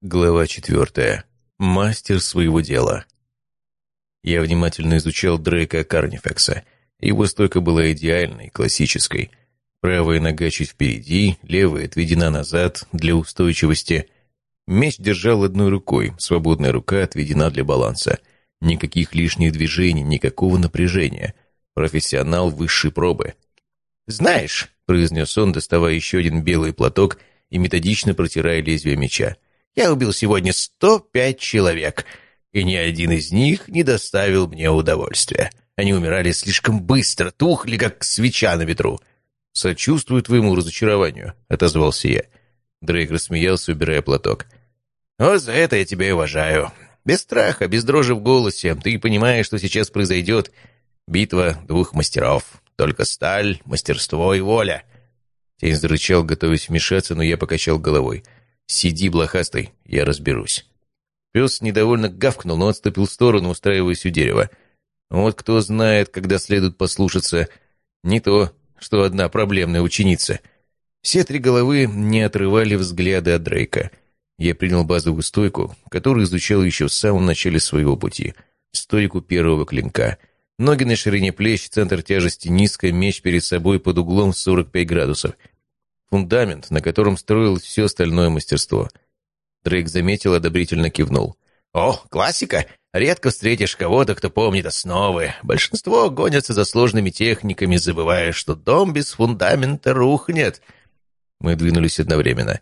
Глава четвертая. Мастер своего дела. Я внимательно изучал Дрейка Карнифекса. Его стойка была идеальной, классической. Правая нога чуть впереди, левая отведена назад для устойчивости. Меч держал одной рукой, свободная рука отведена для баланса. Никаких лишних движений, никакого напряжения. Профессионал высшей пробы. «Знаешь», — произнес он, доставая еще один белый платок и методично протирая лезвие меча, — я убил сегодня 105 человек, и ни один из них не доставил мне удовольствия. Они умирали слишком быстро, тухли, как свеча на ветру. «Сочувствую твоему разочарованию», — отозвался я. Дрейк рассмеялся, убирая платок. «Вот за это я тебя и уважаю. Без страха, без дрожи в голосе. Ты понимаешь, что сейчас произойдет. Битва двух мастеров. Только сталь, мастерство и воля». Тень зарычал, готовясь вмешаться, но я покачал головой. «Сиди, блохастый, я разберусь». Пес недовольно гавкнул, но отступил в сторону, устраиваясь у дерева. Вот кто знает, когда следует послушаться. Не то, что одна проблемная ученица. Все три головы не отрывали взгляды от Дрейка. Я принял базовую стойку, которую изучал еще в самом начале своего пути. Стойку первого клинка. Ноги на ширине плеч, центр тяжести низко, меч перед собой под углом 45 градусов — Фундамент, на котором строилось все остальное мастерство. Дрейк заметил, одобрительно кивнул. «О, классика! Редко встретишь кого-то, кто помнит основы. Большинство гонятся за сложными техниками, забывая, что дом без фундамента рухнет». Мы двинулись одновременно.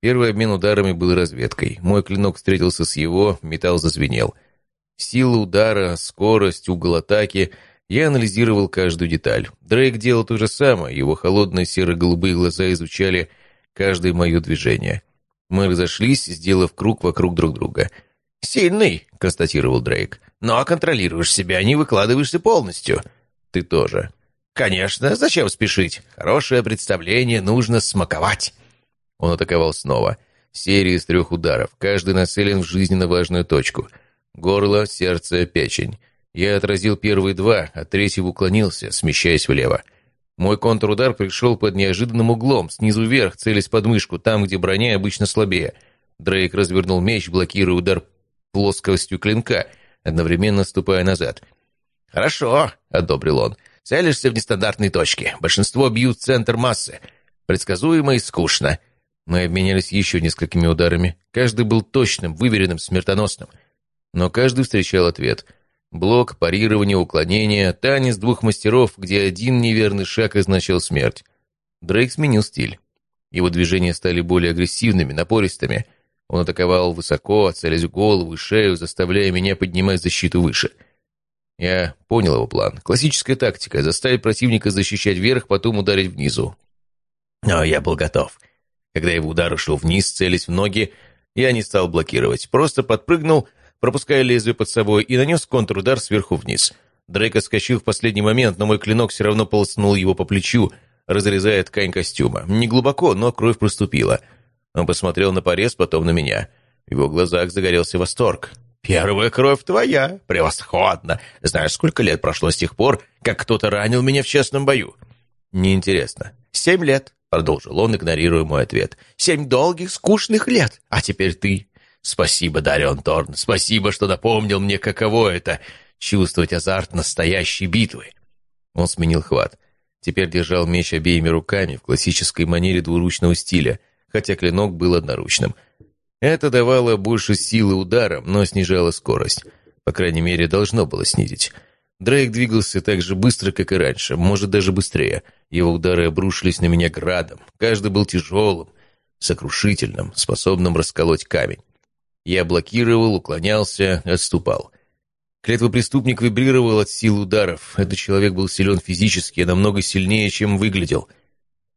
Первый обмен ударами был разведкой. Мой клинок встретился с его, металл зазвенел. Сила удара, скорость, угол атаки — я анализировал каждую деталь. Дрейк делал то же самое, его холодные серо-голубые глаза изучали каждое мое движение. Мы разошлись, сделав круг вокруг друг друга. «Сильный», — констатировал Дрейк. «Но контролируешь себя, не выкладываешься полностью. Ты тоже». «Конечно, зачем спешить? Хорошее представление нужно смаковать». Он атаковал снова. Серия из трех ударов, каждый нацелен в жизненно важную точку. Горло, сердце, печень. Я отразил первые два, а третий уклонился, смещаясь влево. Мой контрудар пришел под неожиданным углом, снизу вверх, целясь под мышку, там, где броня обычно слабее. Дрейк развернул меч, блокируя удар плоскостью клинка, одновременно ступая назад. «Хорошо», — одобрил он. «Целишься в нестандартной точке. Большинство бьют центр массы. Предсказуемо и скучно». Мы обменялись еще несколькими ударами. Каждый был точным, выверенным, смертоносным. Но каждый встречал ответ — Блок, парирование, уклонение, танец двух мастеров, где один неверный шаг означал смерть. Дрейк сменил стиль. Его движения стали более агрессивными, напористыми. Он атаковал высоко, целясь в голову и шею, заставляя меня поднимать защиту выше. Я понял его план. Классическая тактика — заставить противника защищать вверх, потом ударить внизу. Но я был готов. Когда его удар ушел вниз, целясь в ноги, я не стал блокировать. Просто подпрыгнул пропуская лезвие под собой, и нанес контрудар сверху вниз. Дрейк отскочил в последний момент, но мой клинок все равно полоснул его по плечу, разрезая ткань костюма. Не глубоко, но кровь проступила. Он посмотрел на порез, потом на меня. В его глазах загорелся восторг. «Первая кровь твоя! Превосходно! Знаешь, сколько лет прошло с тех пор, как кто-то ранил меня в честном бою?» «Неинтересно». «Семь лет», — продолжил он, игнорируя мой ответ. «Семь долгих, скучных лет. А теперь ты. Спасибо, Дарион Торн, спасибо, что напомнил мне, каково это — чувствовать азарт настоящей битвы. Он сменил хват. Теперь держал меч обеими руками в классической манере двуручного стиля, хотя клинок был одноручным. Это давало больше силы ударом, но снижало скорость. По крайней мере, должно было снизить. Дрейк двигался так же быстро, как и раньше, может, даже быстрее. Его удары обрушились на меня градом. Каждый был тяжелым, сокрушительным, способным расколоть камень. Я блокировал, уклонялся, отступал. Клетвопреступник вибрировал от сил ударов. Этот человек был силен физически, намного сильнее, чем выглядел.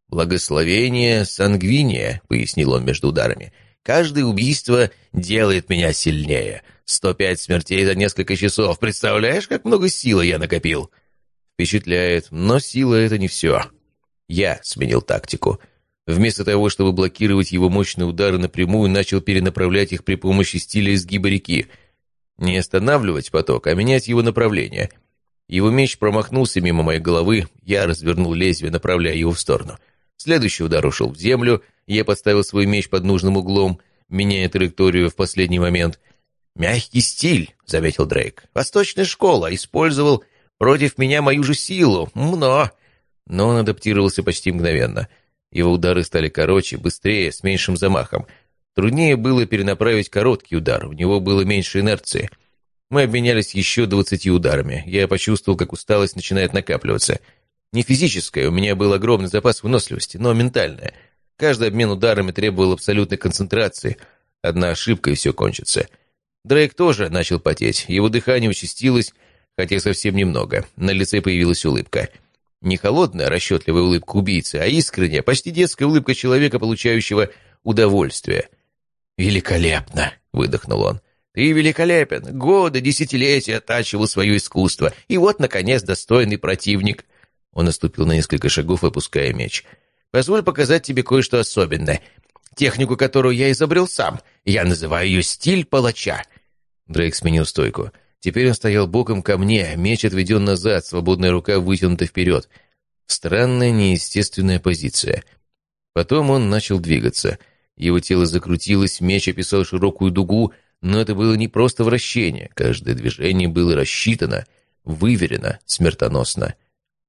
«Благословение сангвиния», — пояснил он между ударами. «Каждое убийство делает меня сильнее. Сто пять смертей за несколько часов. Представляешь, как много силы я накопил?» Впечатляет, но сила — это не все. Я сменил тактику. Вместо того, чтобы блокировать его мощные удары напрямую, начал перенаправлять их при помощи стиля изгиба реки. Не останавливать поток, а менять его направление. Его меч промахнулся мимо моей головы, я развернул лезвие, направляя его в сторону. Следующий удар ушел в землю, я подставил свой меч под нужным углом. меняя траекторию в последний момент. «Мягкий стиль», — заметил Дрейк. «Восточная школа. Использовал против меня мою же силу. Мно». Но он адаптировался почти мгновенно. Его удары стали короче, быстрее, с меньшим замахом. Труднее было перенаправить короткий удар, у него было меньше инерции. Мы обменялись еще двадцатью ударами. Я почувствовал, как усталость начинает накапливаться. Не физическая, у меня был огромный запас выносливости, но ментальная. Каждый обмен ударами требовал абсолютной концентрации. Одна ошибка, и все кончится. Дрейк тоже начал потеть. Его дыхание участилось, хотя совсем немного. На лице появилась улыбка. Не холодная, расчетливая улыбка убийцы, а искренняя, почти детская улыбка человека, получающего удовольствие. «Великолепно!» — выдохнул он. «Ты великолепен! Годы, десятилетия оттачивал свое искусство, и вот, наконец, достойный противник!» Он наступил на несколько шагов, опуская меч. «Позволь показать тебе кое-что особенное. Технику, которую я изобрел сам. Я называю ее «стиль палача». Дрейк сменил стойку. Теперь он стоял боком ко мне, меч отведен назад, свободная рука вытянута вперед. Странная, неестественная позиция. Потом он начал двигаться. Его тело закрутилось, меч описал широкую дугу, но это было не просто вращение. Каждое движение было рассчитано, выверено, смертоносно.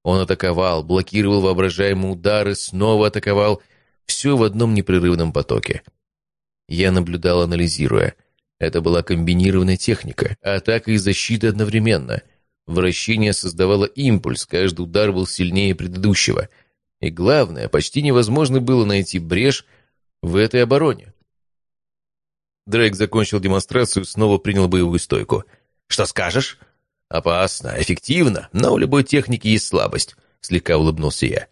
Он атаковал, блокировал воображаемые удары, снова атаковал. Все в одном непрерывном потоке. Я наблюдал, анализируя. Это была комбинированная техника, атака и защита одновременно. Вращение создавало импульс, каждый удар был сильнее предыдущего. И главное, почти невозможно было найти брешь в этой обороне. Дрейк закончил демонстрацию, снова принял боевую стойку. «Что скажешь?» «Опасно, эффективно, но у любой техники есть слабость», — слегка улыбнулся я.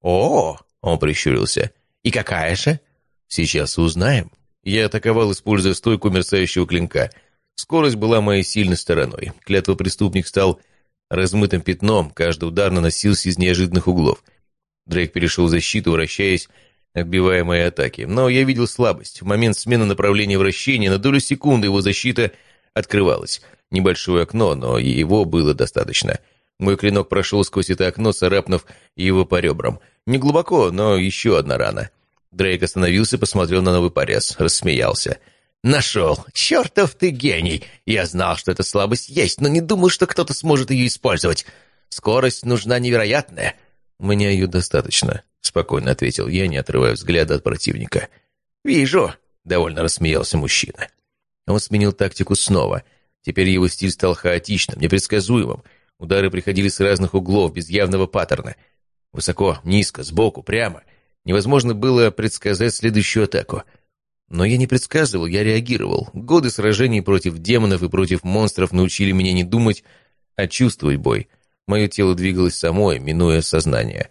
«О!» — он прищурился. «И какая же?» «Сейчас узнаем». Я атаковал, используя стойку мерцающего клинка. Скорость была моей сильной стороной. Клятва преступник стал размытым пятном, каждый удар наносился из неожиданных углов. Дрейк перешел в защиту, вращаясь, отбивая мои атаки. Но я видел слабость. В момент смены направления вращения на долю секунды его защита открывалась. Небольшое окно, но его было достаточно. Мой клинок прошел сквозь это окно, царапнув его по ребрам. Не глубоко, но еще одна рана. Дрейк остановился, посмотрел на новый порез, рассмеялся. «Нашел! Чертов ты гений! Я знал, что эта слабость есть, но не думал, что кто-то сможет ее использовать. Скорость нужна невероятная». «У меня ее достаточно», — спокойно ответил я, не отрывая взгляда от противника. «Вижу», — довольно рассмеялся мужчина. Он сменил тактику снова — Теперь его стиль стал хаотичным, непредсказуемым. Удары приходили с разных углов, без явного паттерна. Высоко, низко, сбоку, прямо. Невозможно было предсказать следующую атаку. Но я не предсказывал, я реагировал. Годы сражений против демонов и против монстров научили меня не думать, а чувствовать бой. Мое тело двигалось самое, минуя сознание.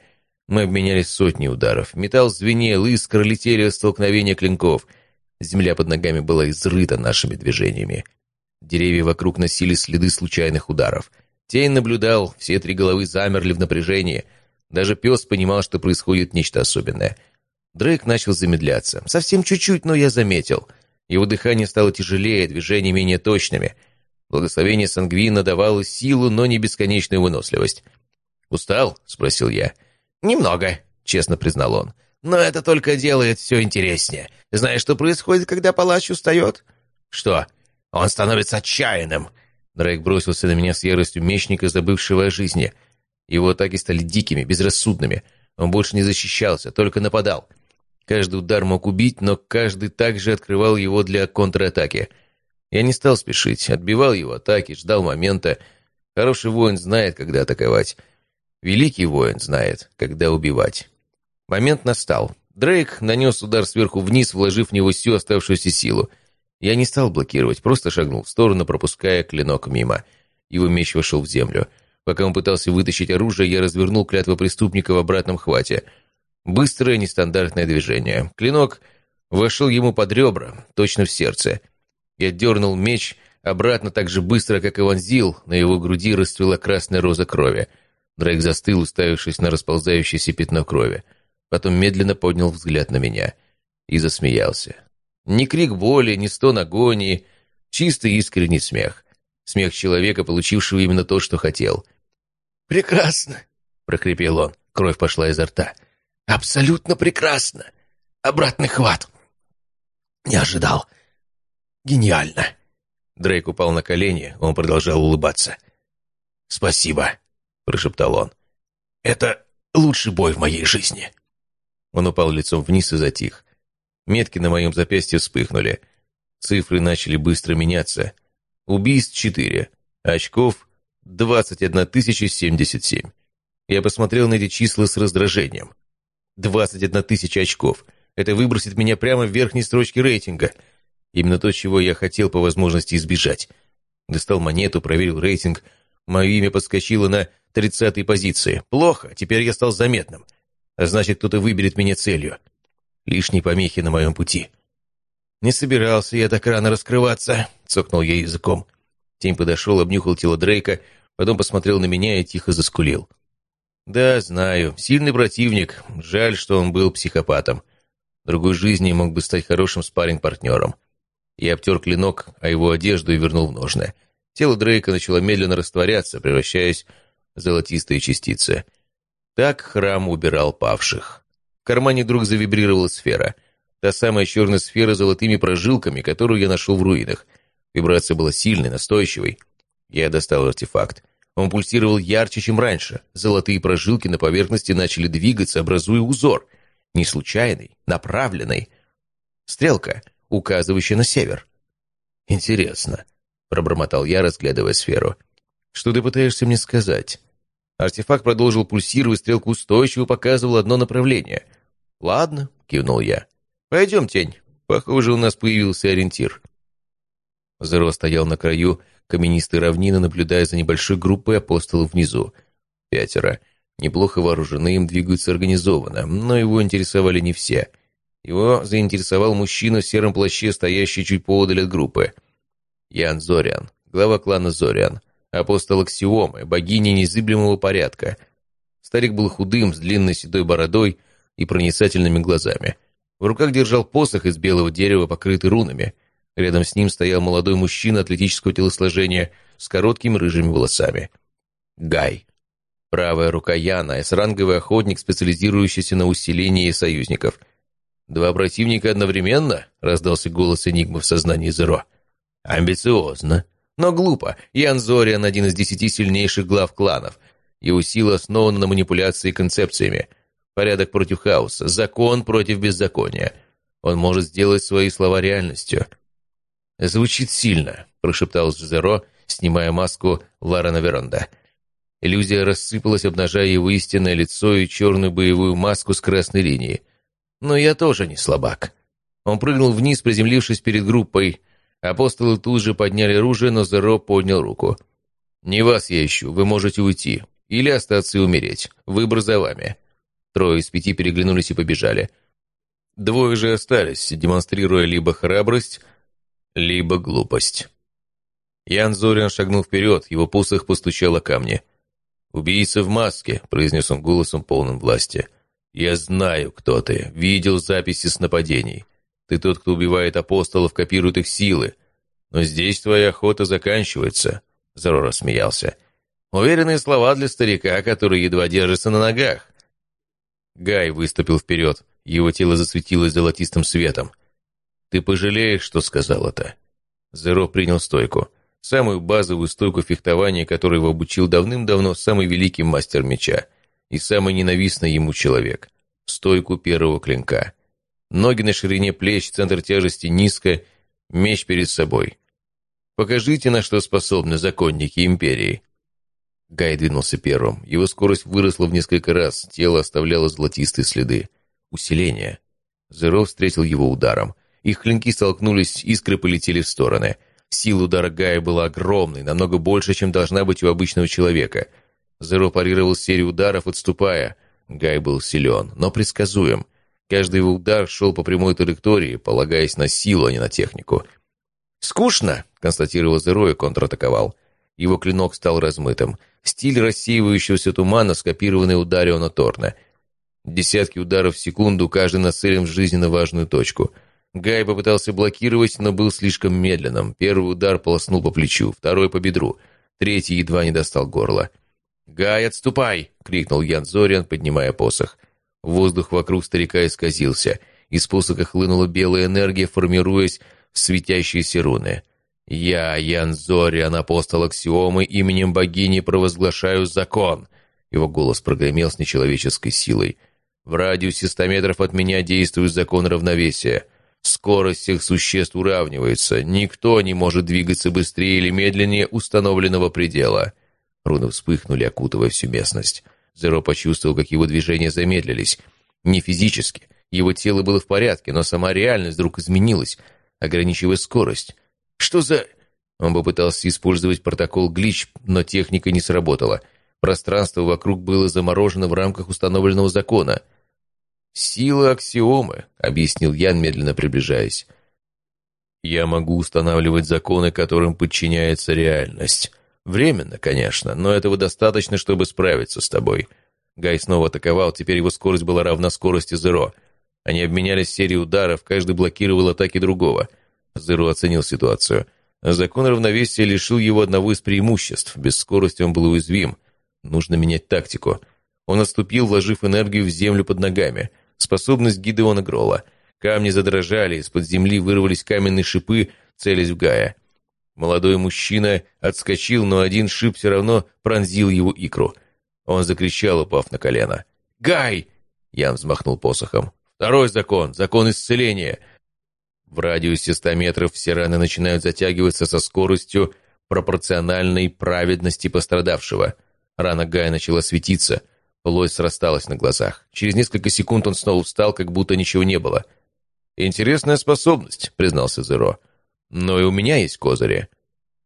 Мы обменялись сотней ударов. Металл звенел, искры летели от столкновения клинков. Земля под ногами была изрыта нашими движениями. Деревья вокруг носили следы случайных ударов. Тень наблюдал, все три головы замерли в напряжении. Даже пес понимал, что происходит нечто особенное. Дрейк начал замедляться. Совсем чуть-чуть, но я заметил. Его дыхание стало тяжелее, движения менее точными. Благословение Сангвина давало силу, но не бесконечную выносливость. «Устал?» — спросил я. «Немного», — честно признал он. «Но это только делает все интереснее. Знаешь, что происходит, когда палач устает?» «Что?» Он становится отчаянным!» Дрейк бросился на меня с яростью мечника, забывшего о жизни. Его атаки стали дикими, безрассудными. Он больше не защищался, только нападал. Каждый удар мог убить, но каждый также открывал его для контратаки. Я не стал спешить, отбивал его атаки, ждал момента. Хороший воин знает, когда атаковать. Великий воин знает, когда убивать. Момент настал. Дрейк нанес удар сверху вниз, вложив в него всю оставшуюся силу — я не стал блокировать, просто шагнул в сторону, пропуская клинок мимо. Его меч вошел в землю. Пока он пытался вытащить оружие, я развернул клятву преступника в обратном хвате. Быстрое, нестандартное движение. Клинок вошел ему под ребра, точно в сердце. Я дернул меч обратно так же быстро, как и вонзил. На его груди расцвела красная роза крови. Дрейк застыл, уставившись на расползающееся пятно крови. Потом медленно поднял взгляд на меня и засмеялся. Ни крик боли, ни стон агонии, чистый искренний смех. Смех человека, получившего именно то, что хотел. «Прекрасно!» — прокрепел он. Кровь пошла изо рта. «Абсолютно прекрасно! Обратный хват!» не ожидал. Гениально!» Дрейк упал на колени, он продолжал улыбаться. «Спасибо», — прошептал он. «Это лучший бой в моей жизни». Он упал лицом вниз и затих. Метки на моем запястье вспыхнули. Цифры начали быстро меняться. Убийств четыре. Очков двадцать одна тысяча семьдесят семь. Я посмотрел на эти числа с раздражением. Двадцать одна тысяча очков. Это выбросит меня прямо в верхней строчке рейтинга. Именно то, чего я хотел по возможности избежать. Достал монету, проверил рейтинг. Мое имя подскочило на тридцатой позиции. Плохо, теперь я стал заметным. А значит, кто-то выберет меня целью. Лишние помехи на моем пути. «Не собирался я так рано раскрываться», — цокнул я языком. Тень подошел, обнюхал тело Дрейка, потом посмотрел на меня и тихо заскулил. «Да, знаю. Сильный противник. Жаль, что он был психопатом. В другой жизни мог бы стать хорошим спарринг-партнером. Я обтер клинок, а его одежду и вернул в ножны. Тело Дрейка начало медленно растворяться, превращаясь в золотистые частицы. Так храм убирал павших. В кармане вдруг завибрировала сфера. Та самая черная сфера с золотыми прожилками, которую я нашел в руинах. Вибрация была сильной, настойчивой. Я достал артефакт. Он пульсировал ярче, чем раньше. Золотые прожилки на поверхности начали двигаться, образуя узор. Не случайный, направленный. Стрелка, указывающая на север. «Интересно», — пробормотал я, разглядывая сферу. «Что ты пытаешься мне сказать?» Артефакт продолжил пульсировать, стрелка устойчиво показывала одно направление. «Ладно», — кивнул я. «Пойдем, тень. Похоже, у нас появился ориентир». Зеро стоял на краю каменистой равнины, наблюдая за небольшой группой апостолов внизу. Пятеро. Неплохо вооружены, им двигаются организованно, но его интересовали не все. Его заинтересовал мужчина в сером плаще, стоящий чуть поодаль от группы. Ян Зориан, глава клана Зориан, апостол Аксиомы, богиня незыблемого порядка. Старик был худым, с длинной седой бородой и проницательными глазами. В руках держал посох из белого дерева, покрытый рунами – Рядом с ним стоял молодой мужчина атлетического телосложения с короткими рыжими волосами. Гай. Правая рука Яна, с-ранговый охотник, специализирующийся на усилении союзников. «Два противника одновременно?» — раздался голос Энигмы в сознании Зеро. «Амбициозно. Но глупо. Ян Зориан — один из десяти сильнейших глав кланов. Его сила основана на манипуляции концепциями. Порядок против хаоса, закон против беззакония. Он может сделать свои слова реальностью. «Звучит сильно», — прошептал Зеро, снимая маску Ларена Веронда. Иллюзия рассыпалась, обнажая его истинное лицо и черную боевую маску с красной линией. Но я тоже не слабак. Он прыгнул вниз, приземлившись перед группой. Апостолы тут же подняли оружие, но Зеро поднял руку. «Не вас я ищу, вы можете уйти. Или остаться и умереть. Выбор за вами». Трое из пяти переглянулись и побежали. Двое же остались, демонстрируя либо храбрость, либо глупость. Ян Зорин шагнул вперед, его посох постучал камни. «Убийца в маске», — произнес он голосом полным власти. «Я знаю, кто ты. Видел записи с нападений. Ты тот, кто убивает апостолов, копирует их силы. Но здесь твоя охота заканчивается», — Зоро рассмеялся. «Уверенные слова для старика, который едва держится на ногах». Гай выступил вперед. Его тело засветилось золотистым светом. Ты пожалеешь, что сказал это?» Зеро принял стойку. Самую базовую стойку фехтования, которую его обучил давным-давно самый великий мастер меча и самый ненавистный ему человек. Стойку первого клинка. Ноги на ширине плеч, центр тяжести низко, меч перед собой. Покажите, на что способны законники Империи. Гай двинулся первым. Его скорость выросла в несколько раз, тело оставляло золотистые следы. Усиление. Зеро встретил его ударом. Их клинки столкнулись, искры полетели в стороны. Сила удара Гая была огромной, намного больше, чем должна быть у обычного человека. Зеро парировал серию ударов, отступая. Гай был силен, но предсказуем. Каждый его удар шел по прямой траектории, полагаясь на силу, а не на технику. «Скучно», — констатировал Зеро и контратаковал. Его клинок стал размытым. Стиль рассеивающегося тумана, скопированный у Дариона Торна. Десятки ударов в секунду, каждый нацелен в жизненно важную точку — Гай попытался блокировать, но был слишком медленным. Первый удар полоснул по плечу, второй по бедру, третий едва не достал горла. «Гай, отступай!» — крикнул Ян Зориан, поднимая посох. Воздух вокруг старика исказился. Из посоха хлынула белая энергия, формируясь в светящиеся руны. «Я, Ян Зориан, апостол Аксиомы, именем богини провозглашаю закон!» Его голос прогремел с нечеловеческой силой. «В радиусе ста метров от меня действует закон равновесия. Скорость всех существ уравнивается. Никто не может двигаться быстрее или медленнее установленного предела». Руны вспыхнули, окутывая всю местность. Зеро почувствовал, как его движения замедлились. Не физически. Его тело было в порядке, но сама реальность вдруг изменилась, ограничивая скорость. «Что за...» Он попытался использовать протокол глич, но техника не сработала. Пространство вокруг было заморожено в рамках установленного закона. «Сила аксиомы», — объяснил Ян, медленно приближаясь. «Я могу устанавливать законы, которым подчиняется реальность. Временно, конечно, но этого достаточно, чтобы справиться с тобой». Гай снова атаковал, теперь его скорость была равна скорости Зеро. Они обменялись серией ударов, каждый блокировал атаки другого. Зеро оценил ситуацию. Закон равновесия лишил его одного из преимуществ. Без скорости он был уязвим. Нужно менять тактику. Он отступил, вложив энергию в землю под ногами. Способность Гидеона Грола. Камни задрожали, из-под земли вырвались каменные шипы, целясь в Гая. Молодой мужчина отскочил, но один шип все равно пронзил его икру. Он закричал, упав на колено. «Гай!» Ян взмахнул посохом. «Второй закон! Закон исцеления!» В радиусе ста метров все раны начинают затягиваться со скоростью пропорциональной праведности пострадавшего. Рана Гая начала светиться, плоть срасталась на глазах. Через несколько секунд он снова встал, как будто ничего не было. «Интересная способность», — признался Зеро. «Но и у меня есть козыри».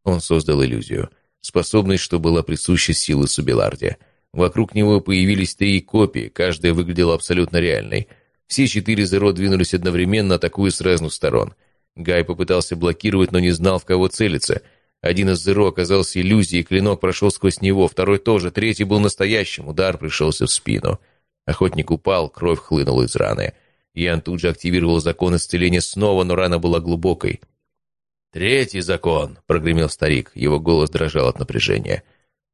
Он создал иллюзию. Способность, что была присуща силы Субиларде. Вокруг него появились три копии, каждая выглядела абсолютно реальной. Все четыре Зеро двинулись одновременно, атакуя с разных сторон. Гай попытался блокировать, но не знал, в кого целиться. Один из Зеро оказался иллюзией, клинок прошел сквозь него, второй тоже, третий был настоящим, удар пришелся в спину. Охотник упал, кровь хлынула из раны. Ян тут же активировал закон исцеления снова, но рана была глубокой. «Третий закон!» — прогремел старик. Его голос дрожал от напряжения.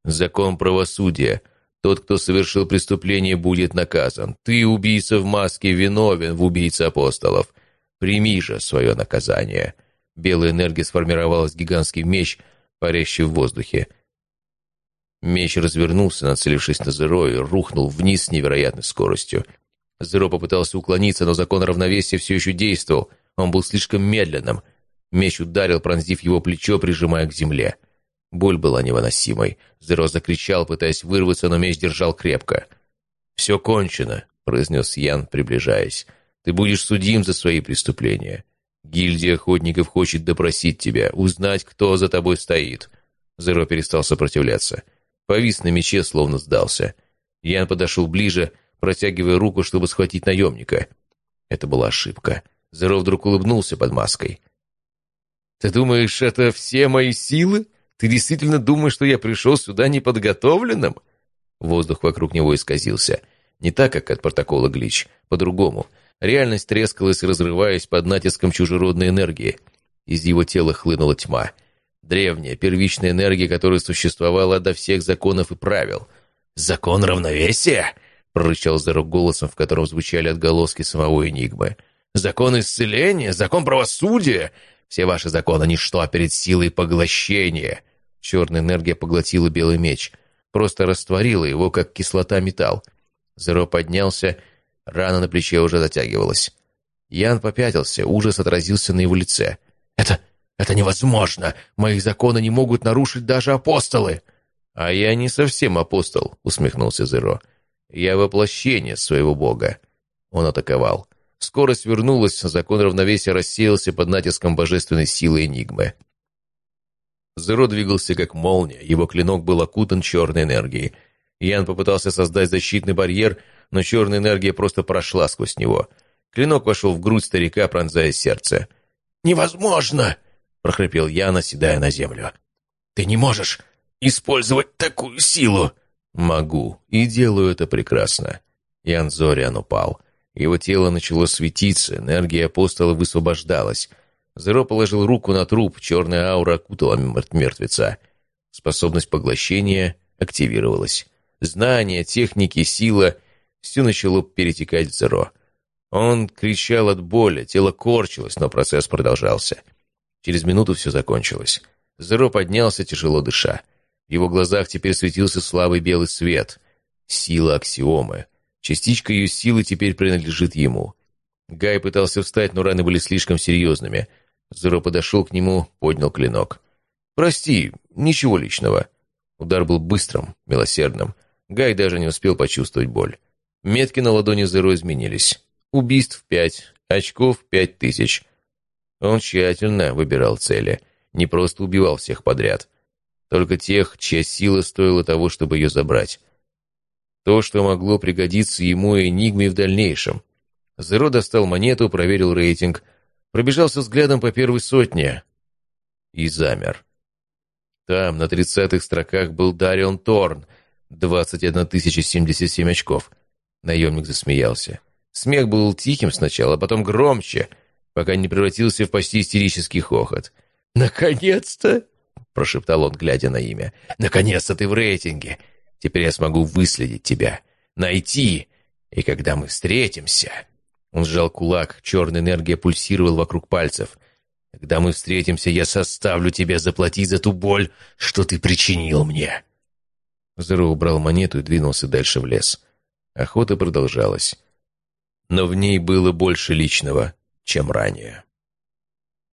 «Закон правосудия. Тот, кто совершил преступление, будет наказан. Ты, убийца в маске, виновен в убийце апостолов. Прими же свое наказание». Белая энергия сформировалась гигантский меч, парящий в воздухе. Меч развернулся, нацелившись на Зеро, и рухнул вниз с невероятной скоростью. Зеро попытался уклониться, но закон равновесия все еще действовал. Он был слишком медленным — Меч ударил, пронзив его плечо, прижимая к земле. Боль была невыносимой. Зеро закричал, пытаясь вырваться, но меч держал крепко. «Все кончено», — произнес Ян, приближаясь. «Ты будешь судим за свои преступления. Гильдия охотников хочет допросить тебя, узнать, кто за тобой стоит». Зеро перестал сопротивляться. Повис на мече, словно сдался. Ян подошел ближе, протягивая руку, чтобы схватить наемника. Это была ошибка. Зеро вдруг улыбнулся под маской. Ты думаешь, это все мои силы? Ты действительно думаешь, что я пришел сюда неподготовленным?» Воздух вокруг него исказился. Не так, как от протокола Глич, по-другому. Реальность трескалась, разрываясь под натиском чужеродной энергии. Из его тела хлынула тьма. Древняя, первичная энергия, которая существовала до всех законов и правил. «Закон равновесия?» — прорычал Зерок голосом, в котором звучали отголоски самого Энигмы. «Закон исцеления? Закон правосудия? Все ваши законы — ничто перед силой поглощения. Черная энергия поглотила белый меч. Просто растворила его, как кислота металл. Зеро поднялся, рана на плече уже затягивалась. Ян попятился, ужас отразился на его лице. «Это... это невозможно! Мои законы не могут нарушить даже апостолы!» «А я не совсем апостол», — усмехнулся Зеро. «Я воплощение своего бога». Он атаковал. Скорость вернулась, закон равновесия рассеялся под натиском божественной силы Энигмы. Зеро двигался как молния, его клинок был окутан черной энергией. Ян попытался создать защитный барьер, но черная энергия просто прошла сквозь него. Клинок вошел в грудь старика, пронзая сердце. «Невозможно!» — прохрипел Ян, оседая на землю. «Ты не можешь использовать такую силу!» «Могу, и делаю это прекрасно». Ян Зориан упал. Его тело начало светиться, энергия апостола высвобождалась. Зеро положил руку на труп, черная аура окутала мертвеца. Способность поглощения активировалась. Знания, техники, сила — все начало перетекать в Зеро. Он кричал от боли, тело корчилось, но процесс продолжался. Через минуту все закончилось. Зеро поднялся, тяжело дыша. В его глазах теперь светился слабый белый свет. Сила аксиомы. Частичка ее силы теперь принадлежит ему. Гай пытался встать, но раны были слишком серьезными. Зеро подошел к нему, поднял клинок. «Прости, ничего личного». Удар был быстрым, милосердным. Гай даже не успел почувствовать боль. Метки на ладони Зеро изменились. Убийств пять, очков пять тысяч. Он тщательно выбирал цели, не просто убивал всех подряд. Только тех, чья сила стоила того, чтобы ее забрать. То, что могло пригодиться ему и Энигме в дальнейшем. Зеро достал монету, проверил рейтинг, пробежался взглядом по первой сотне и замер. Там, на тридцатых строках, был Дарион Торн, 21 077 очков. Наемник засмеялся. Смех был тихим сначала, а потом громче, пока не превратился в почти истерический хохот. «Наконец-то!» — прошептал он, глядя на имя. «Наконец-то ты в рейтинге! Теперь я смогу выследить тебя, найти, и когда мы встретимся...» Он сжал кулак, черная энергия пульсировала вокруг пальцев. «Когда мы встретимся, я составлю тебя заплатить за ту боль, что ты причинил мне!» Зеро убрал монету и двинулся дальше в лес. Охота продолжалась но в ней было больше личного, чем ранее.